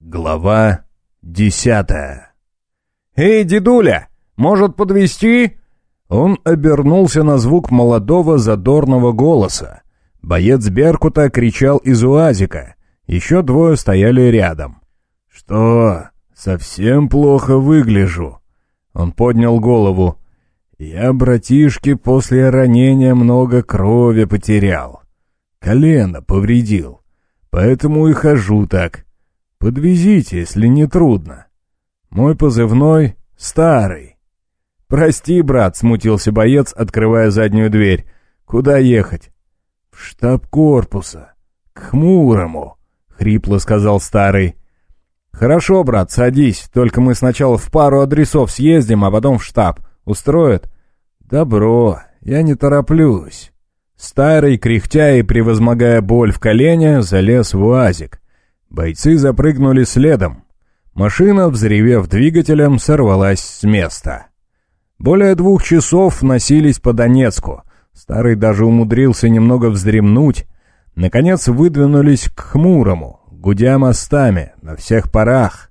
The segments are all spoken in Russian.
Глава десятая. «Эй, дедуля, может подвести? Он обернулся на звук молодого задорного голоса. Боец Беркута кричал из уазика. Еще двое стояли рядом. «Что, совсем плохо выгляжу?» Он поднял голову. «Я, братишки, после ранения много крови потерял. Колено повредил. Поэтому и хожу так. Подвезите, если не трудно. Мой позывной — Старый. «Прости, брат», — смутился боец, открывая заднюю дверь. «Куда ехать?» «В штаб корпуса. К Хмурому», — хрипло сказал Старый. «Хорошо, брат, садись, только мы сначала в пару адресов съездим, а потом в штаб. Устроит?» «Добро, я не тороплюсь». Старый, кряхтя и превозмогая боль в колене, залез в уазик. Бойцы запрыгнули следом. Машина, взревев двигателем, сорвалась с места. Более двух часов носились по Донецку. Старый даже умудрился немного вздремнуть. Наконец выдвинулись к Хмурому, гудя мостами, на всех парах.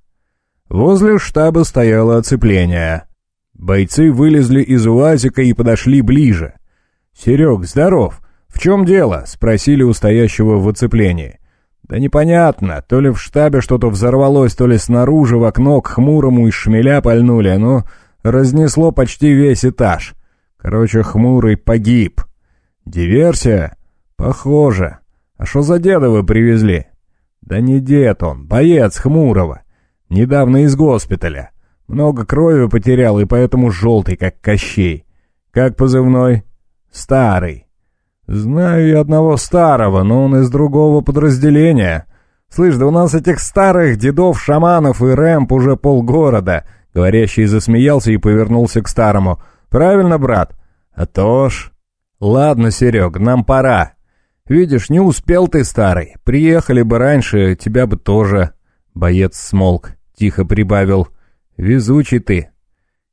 Возле штаба стояло оцепление. Бойцы вылезли из УАЗика и подошли ближе. «Серег, здоров! В чем дело?» — спросили у стоящего в оцеплении. «Да непонятно, то ли в штабе что-то взорвалось, то ли снаружи в окно к хмурому из шмеля пальнули, но разнесло почти весь этаж. Короче, хмурый погиб. Диверсия? Похоже. А что за деда вы привезли? Да не дед он, боец хмурого. Недавно из госпиталя. Много крови потерял и поэтому желтый, как Кощей. Как позывной? Старый. Знаю я одного старого, но он из другого подразделения. Слышь, да у нас этих старых дедов, шаманов и рэмп уже полгорода. Говорящий засмеялся и повернулся к старому. «Правильно, брат?» «А то ж...» «Ладно, Серег, нам пора. Видишь, не успел ты, старый. Приехали бы раньше, тебя бы тоже...» Боец смолк, тихо прибавил. «Везучий ты».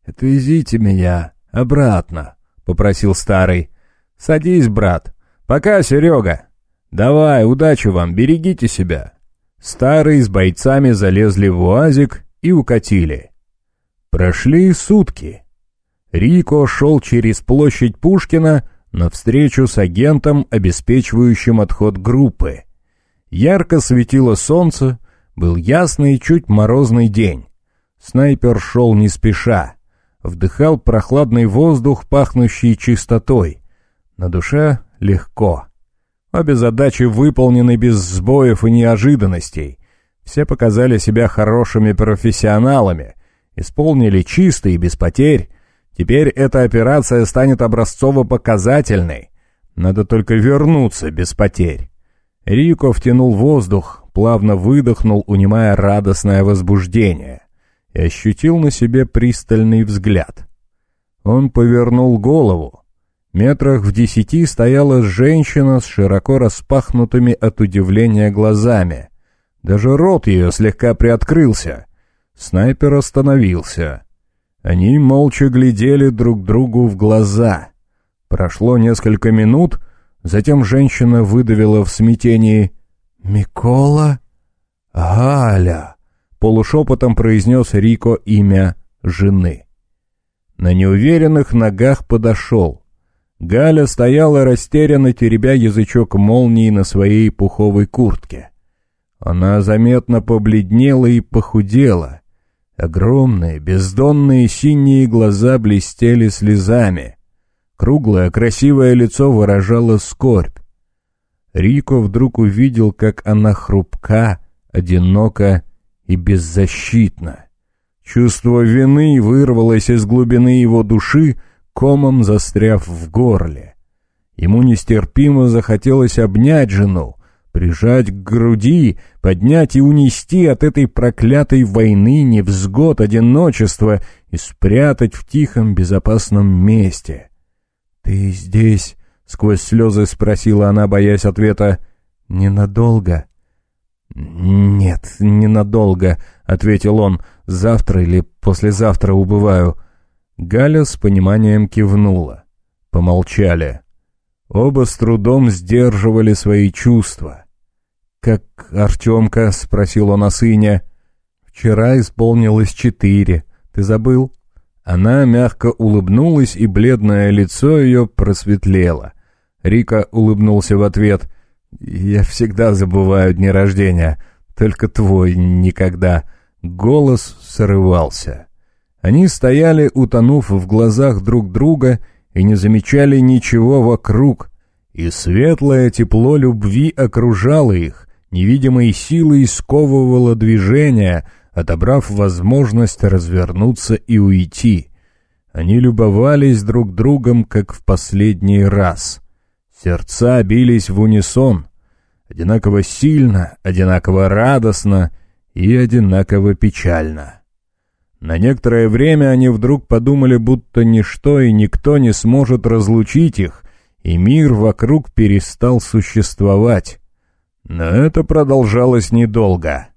«Отвезите меня обратно», — попросил старый. «Садись, брат. Пока, Серега. Давай, удачи вам, берегите себя». Старый с бойцами залезли в уазик и укатили. Прошли сутки. Рико шел через площадь Пушкина навстречу с агентом, обеспечивающим отход группы. Ярко светило солнце, был ясный, чуть морозный день. Снайпер шел не спеша, вдыхал прохладный воздух, пахнущий чистотой. На душе легко. Обе задачи выполнены без сбоев и неожиданностей. Все показали себя хорошими профессионалами — Исполнили чисто и без потерь. Теперь эта операция станет образцово-показательной. Надо только вернуться без потерь. Рико втянул воздух, плавно выдохнул, унимая радостное возбуждение, и ощутил на себе пристальный взгляд. Он повернул голову. Метрах в десяти стояла женщина с широко распахнутыми от удивления глазами. Даже рот ее слегка приоткрылся — Снайпер остановился. Они молча глядели друг другу в глаза. Прошло несколько минут, затем женщина выдавила в смятении «Микола? Галя!» Полушепотом произнес Рико имя жены. На неуверенных ногах подошел. Галя стояла растерянно, теребя язычок молнии на своей пуховой куртке. Она заметно побледнела и похудела — Огромные, бездонные синие глаза блестели слезами. Круглое, красивое лицо выражало скорбь. Рико вдруг увидел, как она хрупка, одинока и беззащитна. Чувство вины вырвалось из глубины его души, комом застряв в горле. Ему нестерпимо захотелось обнять жену, прижать к груди, поднять и унести от этой проклятой войны невзгод одиночества и спрятать в тихом безопасном месте. «Ты здесь?» — сквозь слезы спросила она, боясь ответа. «Ненадолго?» «Нет, ненадолго», — ответил он. «Завтра или послезавтра убываю». Галя с пониманием кивнула. Помолчали. Оба с трудом сдерживали свои чувства. «Как Артемка?» — спросил он о сыне. Вчера исполнилось четыре. Ты забыл?» Она мягко улыбнулась, и бледное лицо ее просветлело. Рика улыбнулся в ответ. «Я всегда забываю дни рождения, только твой никогда». Голос срывался. Они стояли, утонув в глазах друг друга, и не замечали ничего вокруг, и светлое тепло любви окружало их, невидимой силой сковывало движение, отобрав возможность развернуться и уйти. Они любовались друг другом, как в последний раз. Сердца бились в унисон, одинаково сильно, одинаково радостно и одинаково печально. На некоторое время они вдруг подумали, будто ничто и никто не сможет разлучить их, и мир вокруг перестал существовать. Но это продолжалось недолго.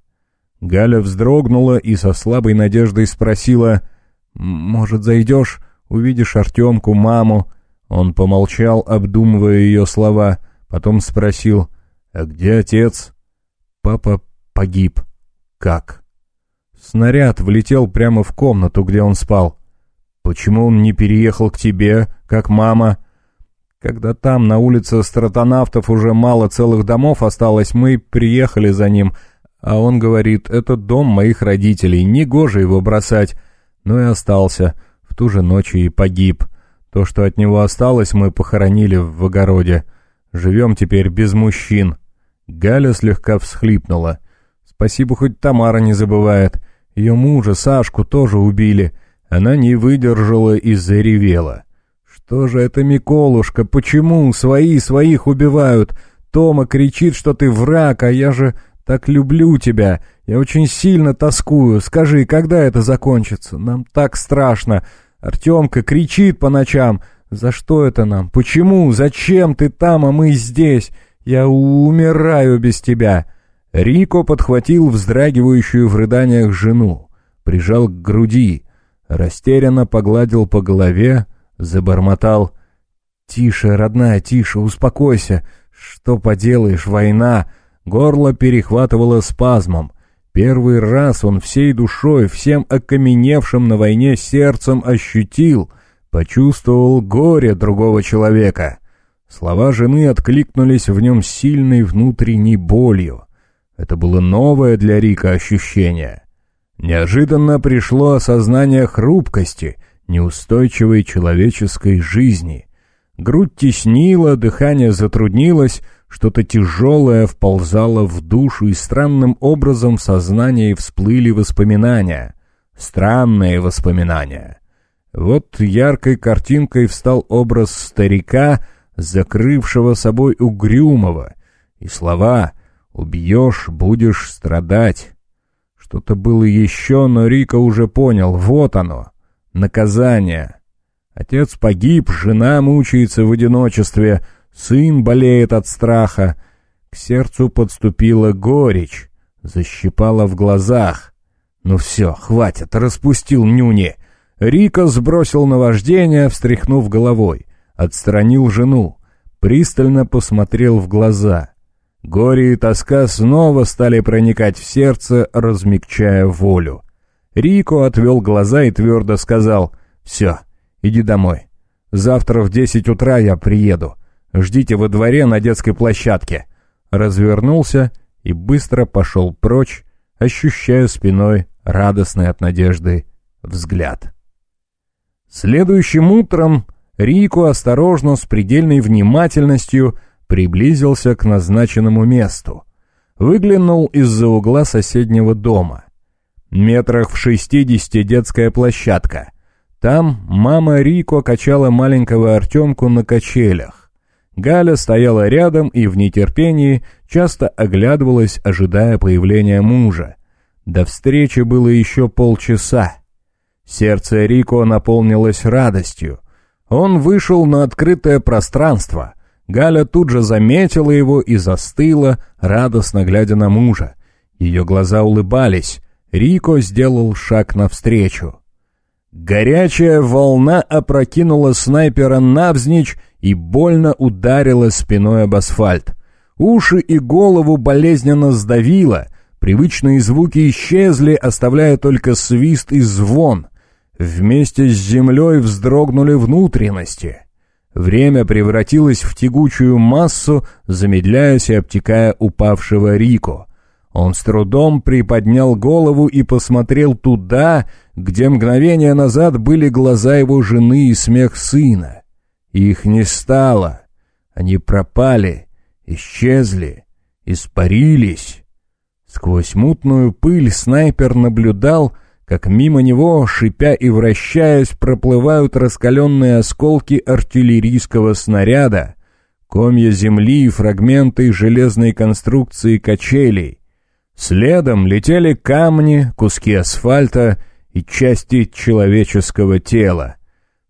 Галя вздрогнула и со слабой надеждой спросила, «Может, зайдешь, увидишь Артемку, маму?» Он помолчал, обдумывая ее слова, потом спросил, «А где отец?» «Папа погиб». «Как?» Снаряд влетел прямо в комнату, где он спал. «Почему он не переехал к тебе, как мама?» Когда там, на улице стратонавтов, уже мало целых домов осталось, мы приехали за ним, а он говорит, это дом моих родителей, негоже его бросать. Ну и остался, в ту же ночь и погиб. То, что от него осталось, мы похоронили в огороде. Живем теперь без мужчин. Галя слегка всхлипнула. Спасибо, хоть Тамара не забывает. Ее мужа, Сашку, тоже убили. Она не выдержала и заревела. «Что же это, Миколушка? Почему свои своих убивают? Тома кричит, что ты враг, а я же так люблю тебя. Я очень сильно тоскую. Скажи, когда это закончится? Нам так страшно. Артемка кричит по ночам. За что это нам? Почему? Зачем ты там, а мы здесь? Я умираю без тебя». Рико подхватил вздрагивающую в рыданиях жену, прижал к груди, растерянно погладил по голове, Забормотал. «Тише, родная, тише, успокойся. Что поделаешь, война!» Горло перехватывало спазмом. Первый раз он всей душой, всем окаменевшим на войне сердцем ощутил, почувствовал горе другого человека. Слова жены откликнулись в нем сильной внутренней болью. Это было новое для Рика ощущение. Неожиданно пришло осознание хрупкости — неустойчивой человеческой жизни. Грудь теснила, дыхание затруднилось, что-то тяжелое вползало в душу, и странным образом в сознании всплыли воспоминания. Странные воспоминания. Вот яркой картинкой встал образ старика, закрывшего собой угрюмого, и слова «убьешь, будешь страдать». Что-то было еще, но Рика уже понял, вот оно — наказание. Отец погиб, жена мучается в одиночестве, сын болеет от страха. К сердцу подступила горечь, защипала в глазах. Ну все, хватит, распустил нюни. Рика сбросил наваждение, встряхнув головой, отстранил жену, пристально посмотрел в глаза. Горе и тоска снова стали проникать в сердце, размягчая волю. Рико отвел глаза и твердо сказал «Все, иди домой. Завтра в десять утра я приеду. Ждите во дворе на детской площадке». Развернулся и быстро пошел прочь, ощущая спиной радостный от надежды взгляд. Следующим утром Рико осторожно, с предельной внимательностью приблизился к назначенному месту. Выглянул из-за угла соседнего дома. Метрах в шестидесяти детская площадка. Там мама Рико качала маленького Артемку на качелях. Галя стояла рядом и в нетерпении часто оглядывалась, ожидая появления мужа. До встречи было еще полчаса. Сердце Рико наполнилось радостью. Он вышел на открытое пространство. Галя тут же заметила его и застыла, радостно глядя на мужа. Ее глаза улыбались, Рико сделал шаг навстречу. Горячая волна опрокинула снайпера навзничь и больно ударила спиной об асфальт. Уши и голову болезненно сдавило, Привычные звуки исчезли, оставляя только свист и звон. Вместе с землей вздрогнули внутренности. Время превратилось в тягучую массу, замедляясь и обтекая упавшего Рико. Он с трудом приподнял голову и посмотрел туда, где мгновение назад были глаза его жены и смех сына. Их не стало. Они пропали, исчезли, испарились. Сквозь мутную пыль снайпер наблюдал, как мимо него, шипя и вращаясь, проплывают раскаленные осколки артиллерийского снаряда, комья земли и фрагменты железной конструкции качелей. Следом летели камни, куски асфальта и части человеческого тела.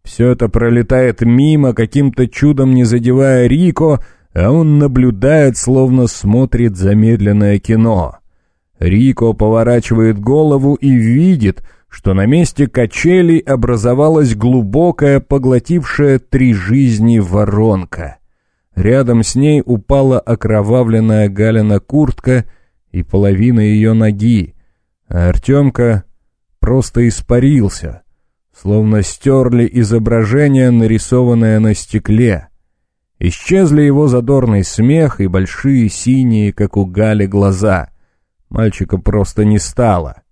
Все это пролетает мимо, каким-то чудом не задевая Рико, а он наблюдает, словно смотрит замедленное кино. Рико поворачивает голову и видит, что на месте качелей образовалась глубокая, поглотившая три жизни воронка. Рядом с ней упала окровавленная Галина куртка и половина ее ноги, а Артемка просто испарился, словно стерли изображение, нарисованное на стекле. Исчезли его задорный смех и большие синие, как у Гали, глаза — Мальчика просто не стало.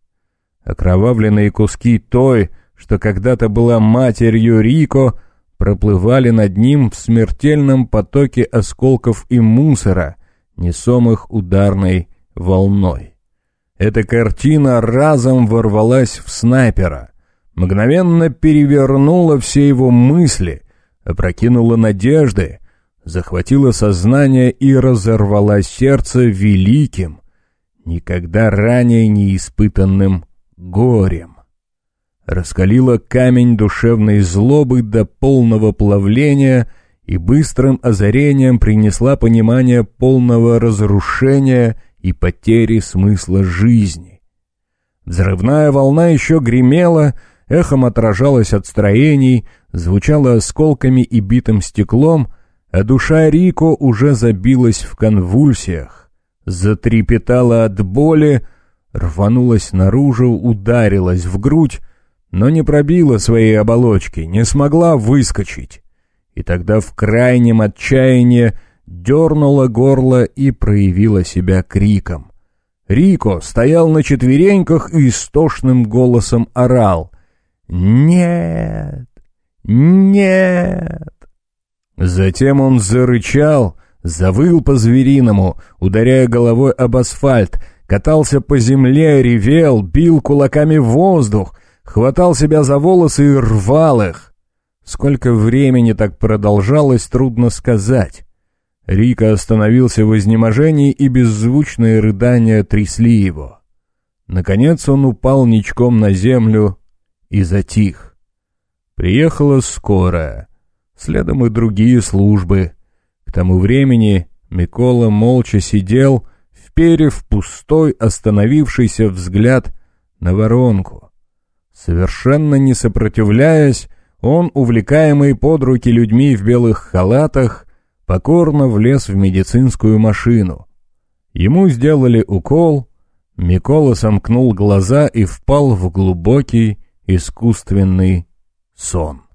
Окровавленные куски той, что когда-то была матерью Рико, проплывали над ним в смертельном потоке осколков и мусора, несомых ударной волной. Эта картина разом ворвалась в снайпера, мгновенно перевернула все его мысли, опрокинула надежды, захватила сознание и разорвала сердце великим, никогда ранее не испытанным горем. Раскалила камень душевной злобы до полного плавления и быстрым озарением принесла понимание полного разрушения и потери смысла жизни. Взрывная волна еще гремела, эхом отражалась от строений, звучала осколками и битым стеклом, а душа Рико уже забилась в конвульсиях затрепетала от боли, рванулась наружу, ударилась в грудь, но не пробила своей оболочки, не смогла выскочить. И тогда в крайнем отчаянии дернула горло и проявила себя криком. Рико стоял на четвереньках и истошным голосом орал. «Нет! Нет!» Затем он зарычал, Завыл по-звериному, ударяя головой об асфальт, катался по земле, ревел, бил кулаками в воздух, хватал себя за волосы и рвал их. Сколько времени так продолжалось, трудно сказать. Рика остановился в изнеможении, и беззвучные рыдания трясли его. Наконец он упал ничком на землю и затих. Приехала скорая, следом и другие службы — к тому времени Микола молча сидел, вперев пустой остановившийся взгляд на воронку. Совершенно не сопротивляясь, он, увлекаемый под руки людьми в белых халатах, покорно влез в медицинскую машину. Ему сделали укол, Микола сомкнул глаза и впал в глубокий искусственный сон.